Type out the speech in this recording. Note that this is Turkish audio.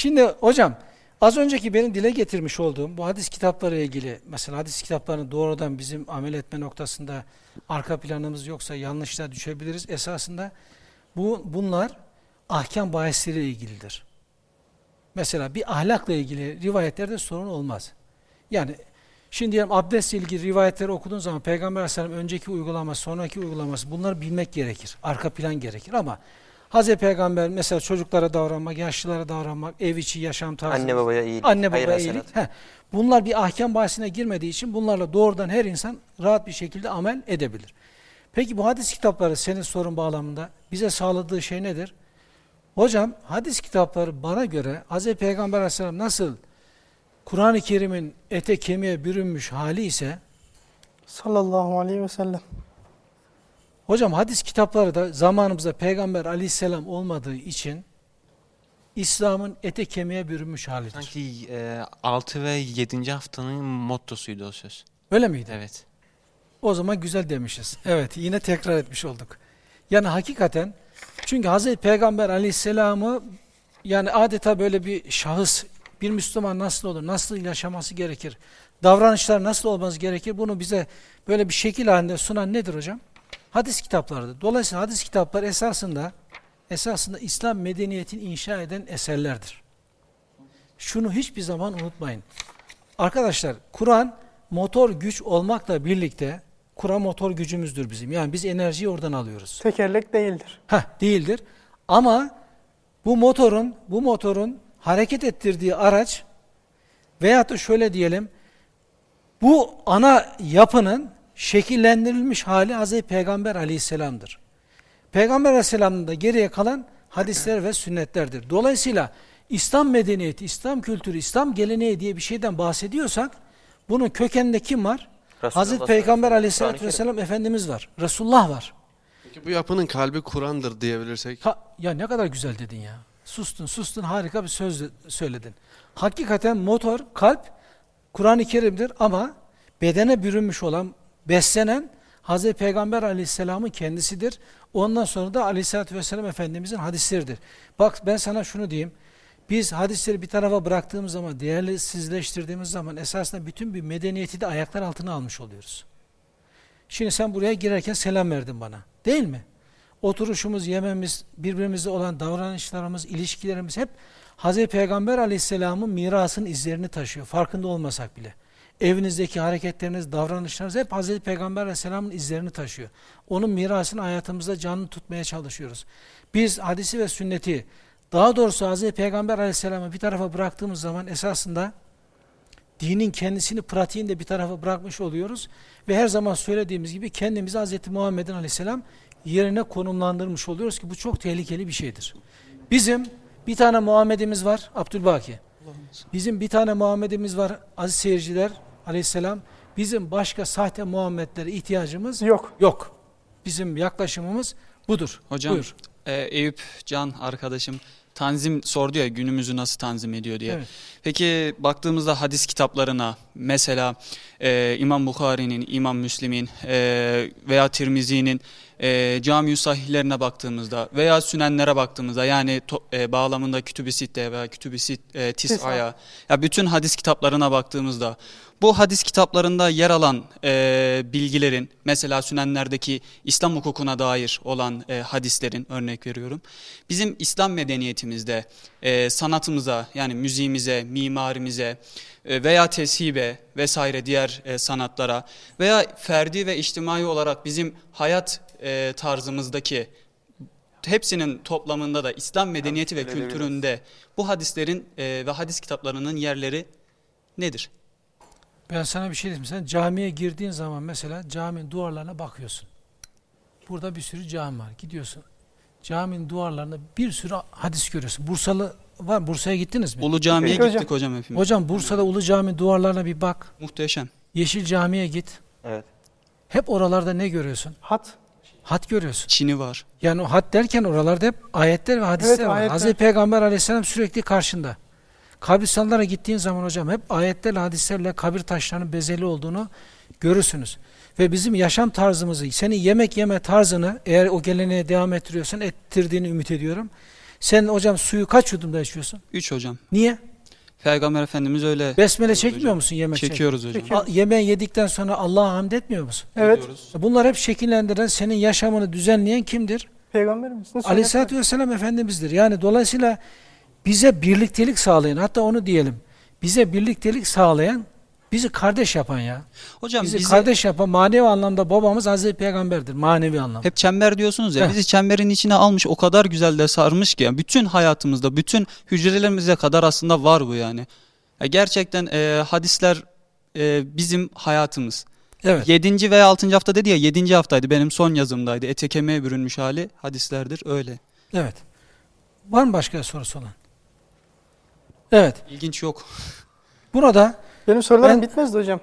Şimdi hocam az önceki benim dile getirmiş olduğum bu hadis kitapları ilgili mesela hadis kitaplarını doğrudan bizim amel etme noktasında arka planımız yoksa yanlışla düşebiliriz. Esasında bu bunlar ahkam bahisleriyle ilgilidir. Mesela bir ahlakla ilgili rivayetlerde sorun olmaz. Yani şimdi diyelim abdestle ilgili rivayetleri okuduğun zaman Peygamber Aleyhisselam önceki uygulaması, sonraki uygulaması bunları bilmek gerekir. Arka plan gerekir ama Hazreti Peygamber mesela çocuklara davranmak, yaşlılara davranmak, ev içi yaşam tarzı. Anne babaya iyilik. Anne babaya iyilik. Heh, bunlar bir ahkam bahisine girmediği için bunlarla doğrudan her insan rahat bir şekilde amel edebilir. Peki bu hadis kitapları senin sorun bağlamında bize sağladığı şey nedir? Hocam hadis kitapları bana göre Hz. Peygamber aleyhisselam nasıl Kur'an-ı Kerim'in ete kemiğe bürünmüş hali ise sallallahu aleyhi ve sellem hocam hadis kitapları da zamanımızda Peygamber aleyhisselam olmadığı için İslam'ın ete kemiğe bürünmüş halidir. Sanki e, 6 ve 7. haftanın mottosuydu o söz. Öyle miydi? Evet. O zaman güzel demişiz. Evet yine tekrar etmiş olduk. Yani hakikaten çünkü Hazreti Peygamber aleyhisselamı yani adeta böyle bir şahıs, bir Müslüman nasıl olur, nasıl yaşaması gerekir, davranışlar nasıl olması gerekir bunu bize böyle bir şekil halinde sunan nedir hocam? Hadis kitaplarıdır. Dolayısıyla hadis kitaplar esasında esasında İslam medeniyetini inşa eden eserlerdir. Şunu hiçbir zaman unutmayın. Arkadaşlar Kur'an motor güç olmakla birlikte Kur'an motor gücümüzdür bizim. Yani biz enerjiyi oradan alıyoruz. Tekerlek değildir. Heh, değildir. Ama bu motorun bu motorun hareket ettirdiği araç veyahut da şöyle diyelim bu ana yapının şekillendirilmiş hali Hz. Peygamber aleyhisselamdır. Peygamber aleyhisselamın da geriye kalan hadisler ve sünnetlerdir. Dolayısıyla İslam medeniyeti, İslam kültürü, İslam geleneği diye bir şeyden bahsediyorsak bunun kökeninde kim var? Hazreti Peygamber aleyhissalatü vesselam Efendimiz var. Resulullah var. Peki bu yapının kalbi Kur'an'dır diyebilirsek? Ha, ya ne kadar güzel dedin ya. Sustun sustun harika bir söz söyledin. Hakikaten motor, kalp Kur'an-ı Kerim'dir ama bedene bürünmüş olan, beslenen Hazreti Peygamber aleyhisselamın kendisidir. Ondan sonra da aleyhissalatü vesselam Efendimizin hadisleridir. Bak ben sana şunu diyeyim. Biz hadisleri bir tarafa bıraktığımız zaman, değersizleştirdiğimiz zaman esasında bütün bir medeniyeti de ayaklar altına almış oluyoruz. Şimdi sen buraya girerken selam verdin bana. Değil mi? Oturuşumuz, yememiz, birbirimizle olan davranışlarımız, ilişkilerimiz hep Hz. Peygamber aleyhisselamın mirasının izlerini taşıyor. Farkında olmasak bile. Evinizdeki hareketleriniz, davranışlarınız hep Hz. Peygamber aleyhisselamın izlerini taşıyor. Onun mirasını hayatımızda canlı tutmaya çalışıyoruz. Biz hadisi ve sünneti daha doğrusu Hz. Peygamber aleyhisselamı bir tarafa bıraktığımız zaman esasında dinin kendisini pratiğinde bir tarafa bırakmış oluyoruz. Ve her zaman söylediğimiz gibi kendimizi Hz. Muhammed'in aleyhisselam yerine konumlandırmış oluyoruz ki bu çok tehlikeli bir şeydir. Bizim bir tane Muhammed'imiz var Abdülbaki. Bizim bir tane Muhammed'imiz var aziz seyirciler aleyhisselam. Bizim başka sahte Muhammed'lere ihtiyacımız yok. Yok. Bizim yaklaşımımız budur. Hocam Buyur. E, Eyüp Can arkadaşım tanzim sordu ya günümüzü nasıl tanzim ediyor diye. Evet. Peki baktığımızda hadis kitaplarına mesela e, İmam Bukhari'nin, İmam Müslim'in e, veya Tirmizi'nin e, cami sahihlerine baktığımızda veya sünenlere baktığımızda yani to, e, bağlamında kütüb-i sitte veya kütüb-i sit, e, tis'aya ya bütün hadis kitaplarına baktığımızda bu hadis kitaplarında yer alan e, bilgilerin mesela sünenlerdeki İslam hukukuna dair olan e, hadislerin örnek veriyorum. Bizim İslam medeniyetimizde e, sanatımıza yani müziğimize, mimarimize e, veya teshibe vesaire diğer e, sanatlara veya ferdi ve içtimai olarak bizim hayat e, tarzımızdaki hepsinin toplamında da İslam medeniyeti ve kültüründe bu hadislerin e, ve hadis kitaplarının yerleri nedir? Ben sana bir şey diyeyim. Sen camiye girdiğin zaman mesela caminin duvarlarına bakıyorsun. Burada bir sürü cami var. Gidiyorsun. Caminin duvarlarında bir sürü hadis görüyorsun. Bursalı var. Bursa'ya gittiniz mi? Ulu Cami'ye gittik hocam. hocam hepimiz. Hocam Bursa'da Ulu Cami duvarlarına bir bak. Muhteşem. Yeşil Cami'ye git. Evet. Hep oralarda ne görüyorsun? Hat. Hat görüyorsun. Çin'i var. Yani o hat derken oralarda hep ayetler ve hadisler evet, var. Ayetler. Hazreti Peygamber aleyhisselam sürekli karşında. Kabristanlara gittiğin zaman hocam hep ayetlerle, hadislerle kabir taşlarının bezeli olduğunu görürsünüz. Ve bizim yaşam tarzımızı, senin yemek yeme tarzını eğer o geleneğe devam ettiriyorsan ettirdiğini ümit ediyorum. Sen hocam suyu kaç yudumda içiyorsun? 3 hocam. Niye? Peygamber Efendimiz öyle Besmele çekmiyor hocam. musun yemek çekiyoruz hocam. A- Yemeği yedikten sonra Allah'a hamd etmiyor musun? Evet. Ediyoruz. Bunlar hep şekillendiren, senin yaşamını düzenleyen kimdir? Peygamberimiz. Söyletti? Aleyhisselatü Vesselam Efendimiz'dir. Yani dolayısıyla bize birliktelik sağlayan, hatta onu diyelim, bize birliktelik sağlayan, bizi kardeş yapan ya. Hocam Bizi bizi kardeş yapan manevi anlamda babamız Hazreti Peygamber'dir. Manevi anlamda. hep çember diyorsunuz ya Heh. bizi çemberin içine almış o kadar güzel de sarmış ki yani bütün hayatımızda bütün hücrelerimize kadar aslında var bu yani. Ya gerçekten e, hadisler e, bizim hayatımız. Evet. 7. veya 6. hafta dedi ya 7. haftaydı benim son yazımdaydı. Ete kemiğe bürünmüş hali hadislerdir öyle. Evet. Var mı başka sorusu olan? Evet. İlginç yok. Burada Benim sorularım Ben- bitmezdi hocam.